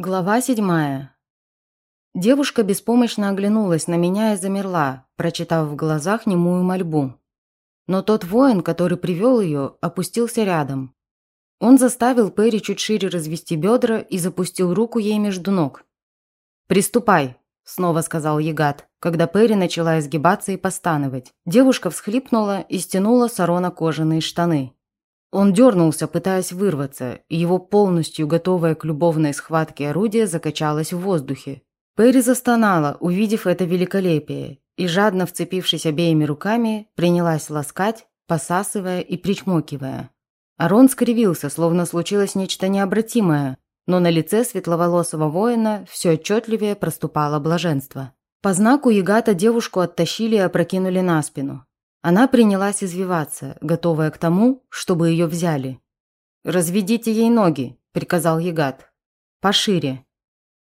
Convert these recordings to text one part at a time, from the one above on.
Глава седьмая. Девушка беспомощно оглянулась на меня и замерла, прочитав в глазах немую мольбу. Но тот воин, который привел ее, опустился рядом. Он заставил Перри чуть шире развести бедра и запустил руку ей между ног. «Приступай», – снова сказал Ягат, когда Перри начала изгибаться и постановать. Девушка всхлипнула и стянула с Арона кожаные штаны. Он дернулся, пытаясь вырваться, и его полностью готовое к любовной схватке орудие закачалось в воздухе. Перри застонала, увидев это великолепие, и, жадно вцепившись обеими руками, принялась ласкать, посасывая и причмокивая. Арон скривился, словно случилось нечто необратимое, но на лице светловолосого воина все отчетливее проступало блаженство. По знаку Ягата девушку оттащили и опрокинули на спину. Она принялась извиваться, готовая к тому, чтобы ее взяли. «Разведите ей ноги», – приказал Ягат. «Пошире».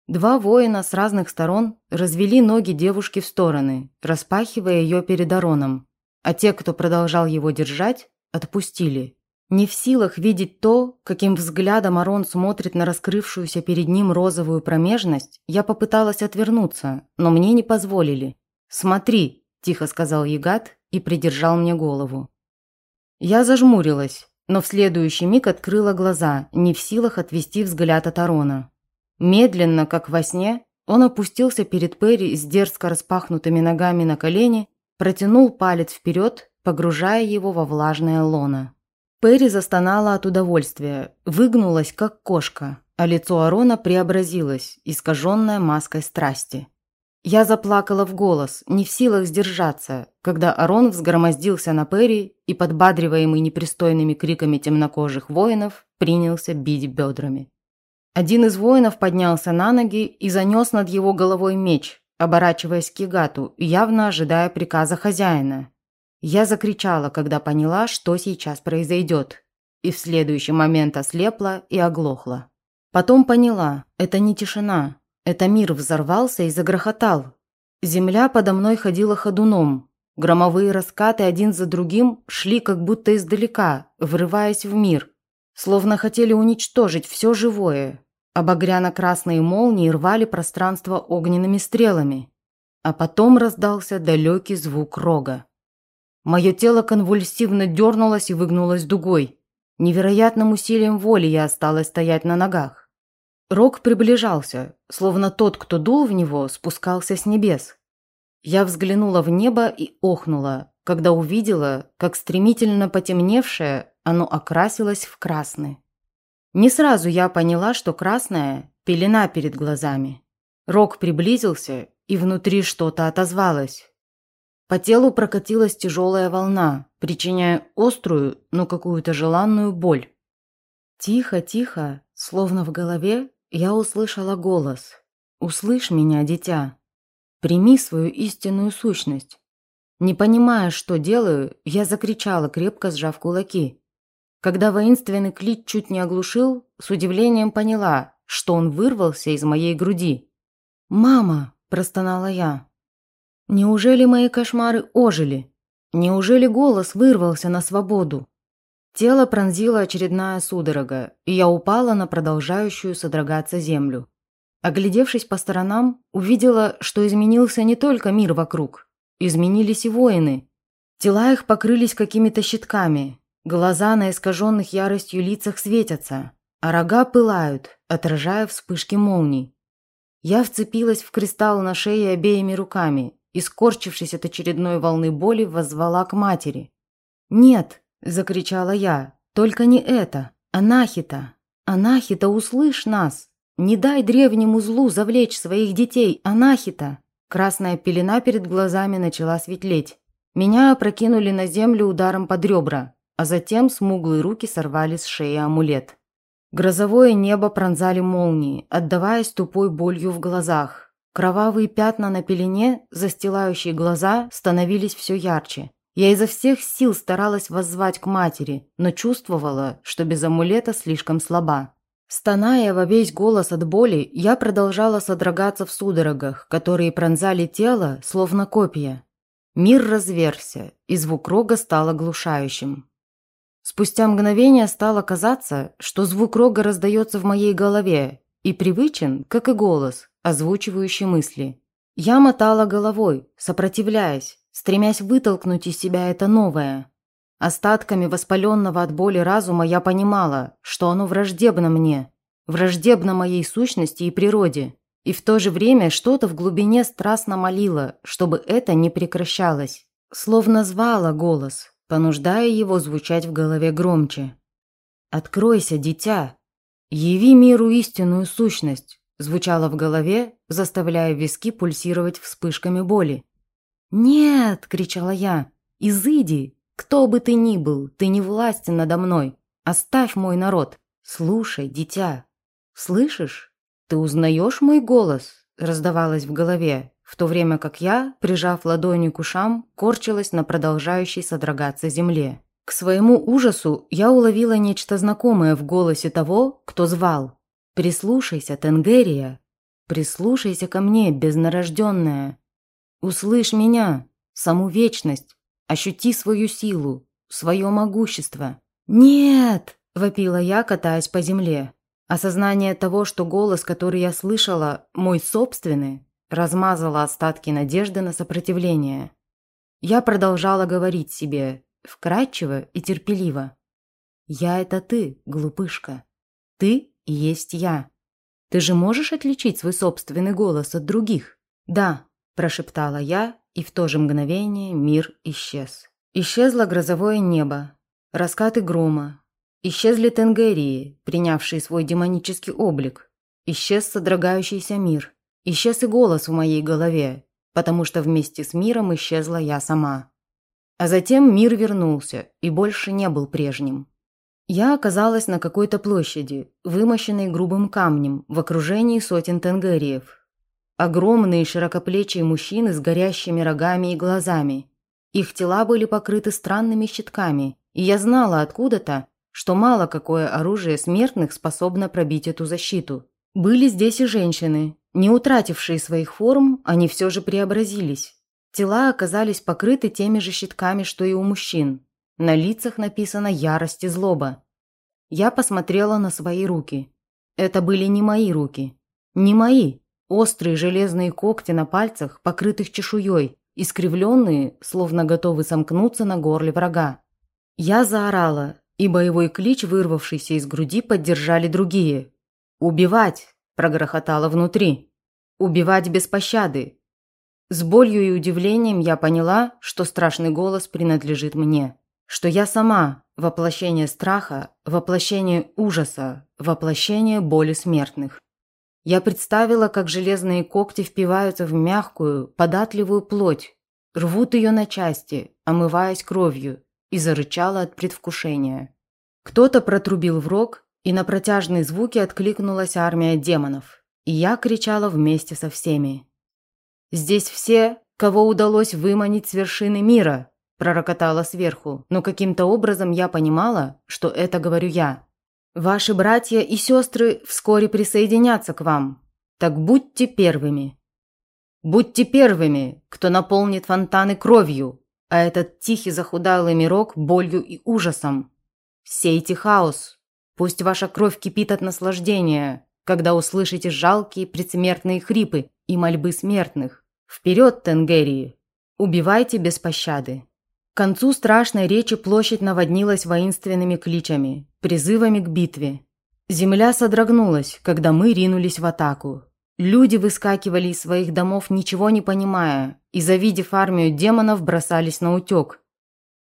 Два воина с разных сторон развели ноги девушки в стороны, распахивая ее перед Ароном, а те, кто продолжал его держать, отпустили. Не в силах видеть то, каким взглядом Арон смотрит на раскрывшуюся перед ним розовую промежность, я попыталась отвернуться, но мне не позволили. «Смотри», – тихо сказал Ягат и придержал мне голову. Я зажмурилась, но в следующий миг открыла глаза, не в силах отвести взгляд от Арона. Медленно, как во сне, он опустился перед Перри с дерзко распахнутыми ногами на колени, протянул палец вперед, погружая его во влажное лоно. Перри застонала от удовольствия, выгнулась, как кошка, а лицо Арона преобразилось, искаженное маской страсти. Я заплакала в голос, не в силах сдержаться, когда Арон взгромоздился на Перри и, подбадриваемый непристойными криками темнокожих воинов, принялся бить бедрами. Один из воинов поднялся на ноги и занес над его головой меч, оборачиваясь к Ягату, явно ожидая приказа хозяина. Я закричала, когда поняла, что сейчас произойдет, и в следующий момент ослепла и оглохла. Потом поняла, это не тишина, это мир взорвался и загрохотал. Земля подо мной ходила ходуном. Громовые раскаты один за другим шли как будто издалека, врываясь в мир. Словно хотели уничтожить все живое. Обогряно-красные молнии рвали пространство огненными стрелами. А потом раздался далекий звук рога. Мое тело конвульсивно дернулось и выгнулось дугой. Невероятным усилием воли я осталась стоять на ногах. Рок приближался, словно тот, кто дул в него, спускался с небес. Я взглянула в небо и охнула, когда увидела, как стремительно потемневшее оно окрасилось в красный. Не сразу я поняла, что красное – пелена перед глазами. Рок приблизился, и внутри что-то отозвалось. По телу прокатилась тяжелая волна, причиняя острую, но какую-то желанную боль. Тихо, тихо, словно в голове я услышала голос. «Услышь меня, дитя. Прими свою истинную сущность». Не понимая, что делаю, я закричала, крепко сжав кулаки. Когда воинственный клич чуть не оглушил, с удивлением поняла, что он вырвался из моей груди. «Мама!» – простонала я. «Неужели мои кошмары ожили? Неужели голос вырвался на свободу?» Тело пронзила очередная судорога, и я упала на продолжающую содрогаться землю. Оглядевшись по сторонам, увидела, что изменился не только мир вокруг. Изменились и воины. Тела их покрылись какими-то щитками. Глаза на искаженных яростью лицах светятся, а рога пылают, отражая вспышки молний. Я вцепилась в кристалл на шее обеими руками и, скорчившись от очередной волны боли, воззвала к матери. «Нет!» – закричала я. «Только не это! Анахита! Анахита, услышь нас! Не дай древнему злу завлечь своих детей, Анахита!» Красная пелена перед глазами начала светлеть. Меня опрокинули на землю ударом под ребра, а затем смуглые руки сорвали с шеи амулет. Грозовое небо пронзали молнии, отдаваясь тупой болью в глазах. Кровавые пятна на пелене, застилающие глаза, становились все ярче. Я изо всех сил старалась воззвать к матери, но чувствовала, что без амулета слишком слаба. Стоная во весь голос от боли, я продолжала содрогаться в судорогах, которые пронзали тело, словно копья. Мир разверся, и звук рога стал оглушающим. Спустя мгновение стало казаться, что звук рога раздается в моей голове, и привычен, как и голос, озвучивающий мысли. Я мотала головой, сопротивляясь, стремясь вытолкнуть из себя это новое. Остатками воспаленного от боли разума я понимала, что оно враждебно мне, враждебно моей сущности и природе, и в то же время что-то в глубине страстно молило, чтобы это не прекращалось. Словно звала голос, понуждая его звучать в голове громче. «Откройся, дитя! Яви миру истинную сущность!» звучало в голове, заставляя виски пульсировать вспышками боли. «Нет!» – кричала я. «Изыди! Кто бы ты ни был, ты не властен надо мной! Оставь мой народ! Слушай, дитя! Слышишь? Ты узнаешь мой голос?» – раздавалось в голове, в то время как я, прижав ладони к ушам, корчилась на продолжающей содрогаться земле. К своему ужасу я уловила нечто знакомое в голосе того, кто звал. «Прислушайся, Тенгерия! Прислушайся ко мне, безнарожденная! Услышь меня, саму вечность! Ощути свою силу, свое могущество!» «Нет!» – вопила я, катаясь по земле. Осознание того, что голос, который я слышала, мой собственный, размазало остатки надежды на сопротивление. Я продолжала говорить себе, вкрадчиво и терпеливо. «Я – это ты, глупышка. Ты и есть я. Ты же можешь отличить свой собственный голос от других?» «Да», – прошептала я, и в то же мгновение мир исчез. Исчезло грозовое небо, раскаты грома, исчезли тенгерии, принявшие свой демонический облик, исчез содрогающийся мир, исчез и голос в моей голове, потому что вместе с миром исчезла я сама. А затем мир вернулся и больше не был прежним. Я оказалась на какой-то площади, вымощенной грубым камнем, в окружении сотен тенгериев. Огромные широкоплечие мужчины с горящими рогами и глазами. Их тела были покрыты странными щитками, и я знала откуда-то, что мало какое оружие смертных способно пробить эту защиту. Были здесь и женщины. Не утратившие своих форм, они все же преобразились. Тела оказались покрыты теми же щитками, что и у мужчин. На лицах написано ярость и злоба. Я посмотрела на свои руки. Это были не мои руки. Не мои. Острые железные когти на пальцах, покрытых чешуей, искривленные, словно готовы сомкнуться на горле врага. Я заорала, и боевой клич, вырвавшийся из груди, поддержали другие. «Убивать!» – прогрохотало внутри. «Убивать без пощады! С болью и удивлением я поняла, что страшный голос принадлежит мне. Что я сама – воплощение страха, воплощение ужаса, воплощение боли смертных. Я представила, как железные когти впиваются в мягкую, податливую плоть, рвут ее на части, омываясь кровью, и зарычала от предвкушения. Кто-то протрубил в рог, и на протяжные звуки откликнулась армия демонов, и я кричала вместе со всеми. «Здесь все, кого удалось выманить с вершины мира», – пророкотала сверху, но каким-то образом я понимала, что это говорю я. «Ваши братья и сестры вскоре присоединятся к вам. Так будьте первыми». «Будьте первыми, кто наполнит фонтаны кровью, а этот тихий захудалый мирок болью и ужасом. Сейте хаос. Пусть ваша кровь кипит от наслаждения, когда услышите жалкие предсмертные хрипы и мольбы смертных. Вперед, Тенгерии! Убивайте без пощады. К концу страшной речи площадь наводнилась воинственными кличами, призывами к битве. Земля содрогнулась, когда мы ринулись в атаку. Люди выскакивали из своих домов, ничего не понимая, и, завидев армию демонов, бросались на утек.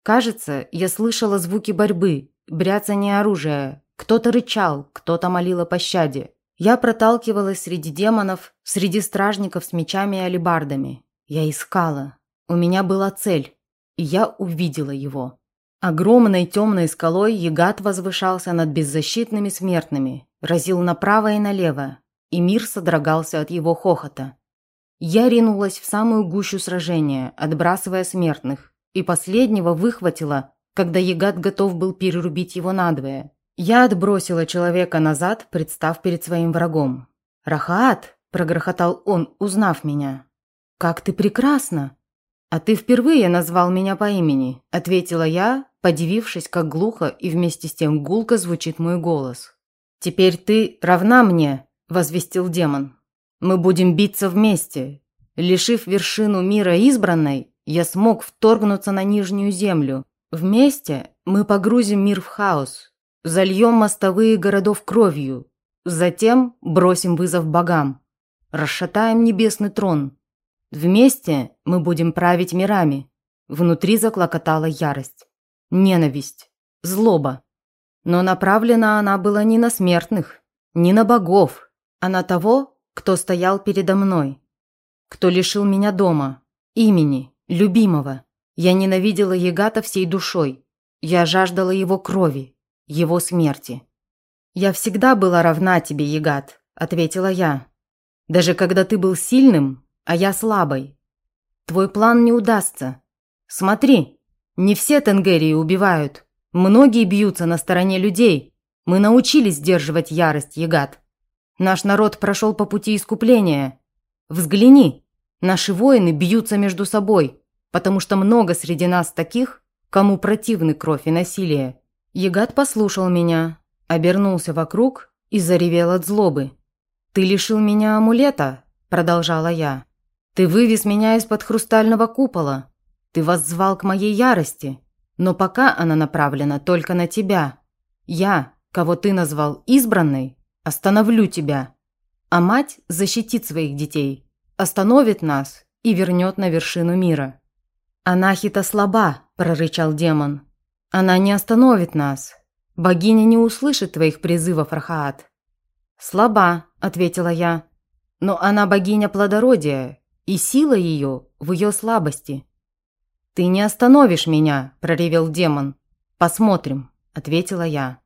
Кажется, я слышала звуки борьбы, бряцание оружия. Кто-то рычал, кто-то молил о пощаде. Я проталкивалась среди демонов, среди стражников с мечами и алебардами. Я искала. У меня была цель, я увидела его. Огромной темной скалой Ягат возвышался над беззащитными смертными, разил направо и налево, и мир содрогался от его хохота. Я ринулась в самую гущу сражения, отбрасывая смертных, и последнего выхватила, когда Ягат готов был перерубить его надвое. Я отбросила человека назад, представ перед своим врагом. «Рахат!» – прогрохотал он, узнав меня. «Как ты прекрасна!» «А ты впервые назвал меня по имени», – ответила я, подивившись, как глухо и вместе с тем гулко звучит мой голос. «Теперь ты равна мне, – возвестил демон. «Мы будем биться вместе. Лишив вершину мира избранной, я смог вторгнуться на Нижнюю Землю. Вместе мы погрузим мир в хаос, зальем мостовые городов кровью, затем бросим вызов богам, расшатаем небесный трон. Вместе мы будем править мирами». Внутри заклокотала ярость, ненависть, злоба. Но направлена она была не на смертных, не на богов, а на того, кто стоял передо мной. Кто лишил меня дома, имени, любимого. Я ненавидела Егата всей душой. Я жаждала его крови, его смерти. «Я всегда была равна тебе, Егат», – ответила я. «Даже когда ты был сильным, а я слабой. Твой план не удастся. Смотри, не все Тенгерии убивают. Многие бьются на стороне людей. Мы научились сдерживать ярость, Ягат. Наш народ прошел по пути искупления. Взгляни, наши воины бьются между собой, потому что много среди нас таких, кому противны кровь и насилие. Ягат послушал меня, обернулся вокруг и заревел от злобы. «Ты лишил меня амулета», – продолжала я. «Ты вывез меня из-под хрустального купола. Ты воззвал к моей ярости. Но пока она направлена только на тебя. Я, кого ты назвал избранной, остановлю тебя. А мать защитит своих детей, остановит нас и вернет на вершину мира. «Анахита слаба», – прорычал демон. «Она не остановит нас. Богиня не услышит твоих призывов, Рахаат». «Слаба», – ответила я. «Но она богиня плодородия, и сила ее в ее слабости. «Ты не остановишь меня!» – проревел демон. «Посмотрим», – ответила я.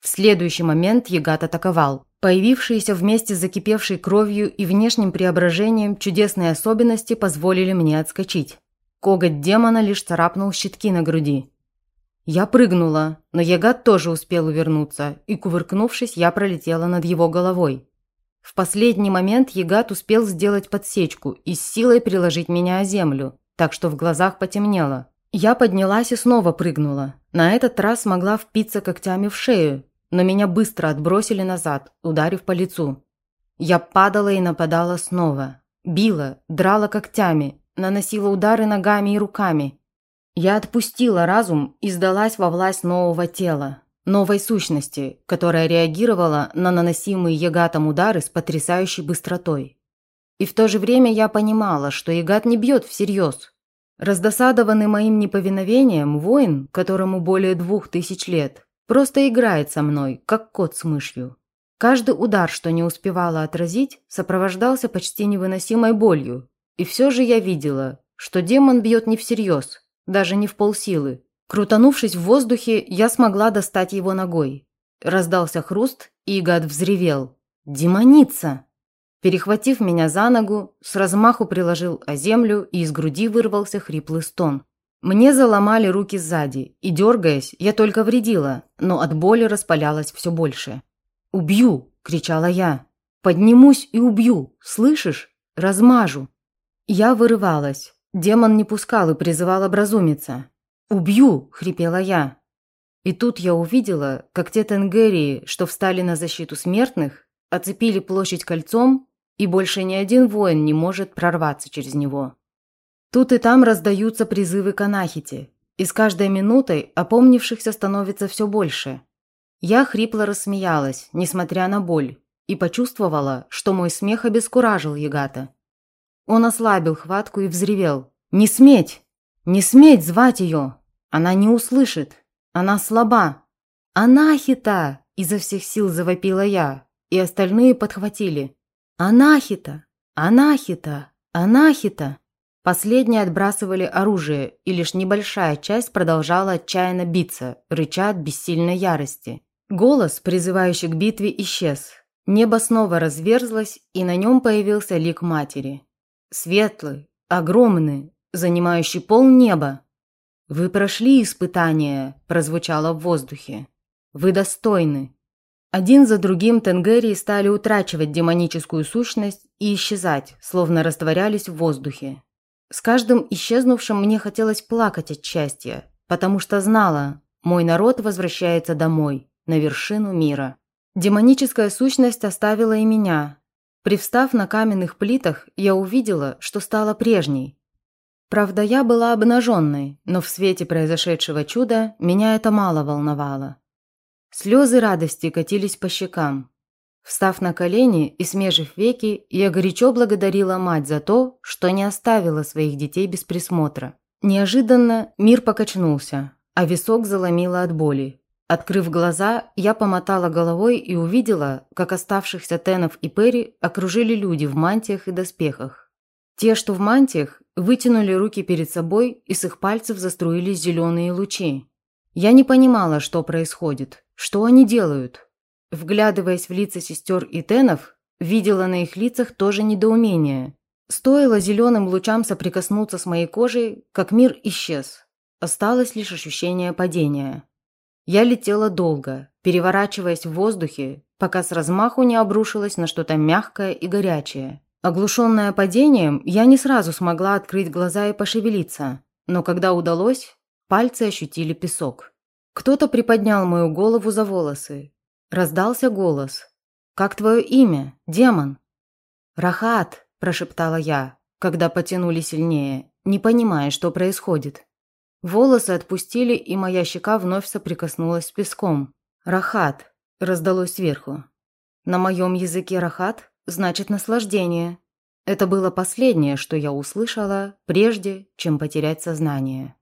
В следующий момент Ягат атаковал. Появившиеся вместе с закипевшей кровью и внешним преображением чудесные особенности позволили мне отскочить. Коготь демона лишь царапнул щитки на груди. Я прыгнула, но Ягат тоже успел увернуться, и, кувыркнувшись, я пролетела над его головой. В последний момент Ягат успел сделать подсечку и с силой приложить меня о землю так что в глазах потемнело. Я поднялась и снова прыгнула. На этот раз смогла впиться когтями в шею, но меня быстро отбросили назад, ударив по лицу. Я падала и нападала снова. Била, драла когтями, наносила удары ногами и руками. Я отпустила разум и сдалась во власть нового тела, новой сущности, которая реагировала на наносимые ягатом удары с потрясающей быстротой. И в то же время я понимала, что Игат не бьет всерьез. Раздосадованный моим неповиновением, воин, которому более двух тысяч лет, просто играет со мной, как кот с мышью. Каждый удар, что не успевала отразить, сопровождался почти невыносимой болью. И все же я видела, что демон бьет не всерьез, даже не в полсилы. Крутанувшись в воздухе, я смогла достать его ногой. Раздался хруст, и гад взревел. «Демоница!» Перехватив меня за ногу, с размаху приложил о землю и из груди вырвался хриплый стон. Мне заломали руки сзади, и, дергаясь, я только вредила, но от боли распалялась все больше. «Убью!» – кричала я. «Поднимусь и убью! Слышишь? Размажу!» Я вырывалась. Демон не пускал и призывал образумиться. «Убью!» – хрипела я. И тут я увидела, как те тенгерии, что встали на защиту смертных, оцепили площадь кольцом и больше ни один воин не может прорваться через него. Тут и там раздаются призывы к анахите, и с каждой минутой опомнившихся становится все больше. Я хрипло рассмеялась, несмотря на боль, и почувствовала, что мой смех обескуражил Ягата. Он ослабил хватку и взревел. «Не сметь! Не сметь звать ее! Она не услышит! Она слаба!» «Анахита!» – изо всех сил завопила я, и остальные подхватили. «Анахита! Анахита! Анахита!» Последние отбрасывали оружие, и лишь небольшая часть продолжала отчаянно биться, рыча от бессильной ярости. Голос, призывающий к битве, исчез. Небо снова разверзлось, и на нем появился лик матери. Светлый, огромный, занимающий пол неба. «Вы прошли испытание», – прозвучало в воздухе. «Вы достойны. Один за другим Тенгерии стали утрачивать демоническую сущность и исчезать, словно растворялись в воздухе. С каждым исчезнувшим мне хотелось плакать от счастья, потому что знала, мой народ возвращается домой, на вершину мира. Демоническая сущность оставила и меня. Привстав на каменных плитах, я увидела, что стала прежней. Правда, я была обнаженной, но в свете произошедшего чуда меня это мало волновало. Слезы радости катились по щекам. Встав на колени и смежив веки, я горячо благодарила мать за то, что не оставила своих детей без присмотра. Неожиданно мир покачнулся, а висок заломило от боли. Открыв глаза, я помотала головой и увидела, как оставшихся Тенов и Перри окружили люди в мантиях и доспехах. Те, что в мантиях, вытянули руки перед собой, и с их пальцев заструились зеленые лучи. Я не понимала, что происходит, что они делают. Вглядываясь в лица сестер и Тенов, видела на их лицах тоже недоумение. Стоило зеленым лучам соприкоснуться с моей кожей, как мир исчез. Осталось лишь ощущение падения. Я летела долго, переворачиваясь в воздухе, пока с размаху не обрушилась на что-то мягкое и горячее. Оглушенная падением, я не сразу смогла открыть глаза и пошевелиться, но когда удалось, пальцы ощутили песок. Кто-то приподнял мою голову за волосы. Раздался голос. «Как твое имя, демон?» «Рахат», – прошептала я, когда потянули сильнее, не понимая, что происходит. Волосы отпустили, и моя щека вновь соприкоснулась с песком. «Рахат», – раздалось сверху. На моем языке «рахат» значит «наслаждение». Это было последнее, что я услышала, прежде чем потерять сознание.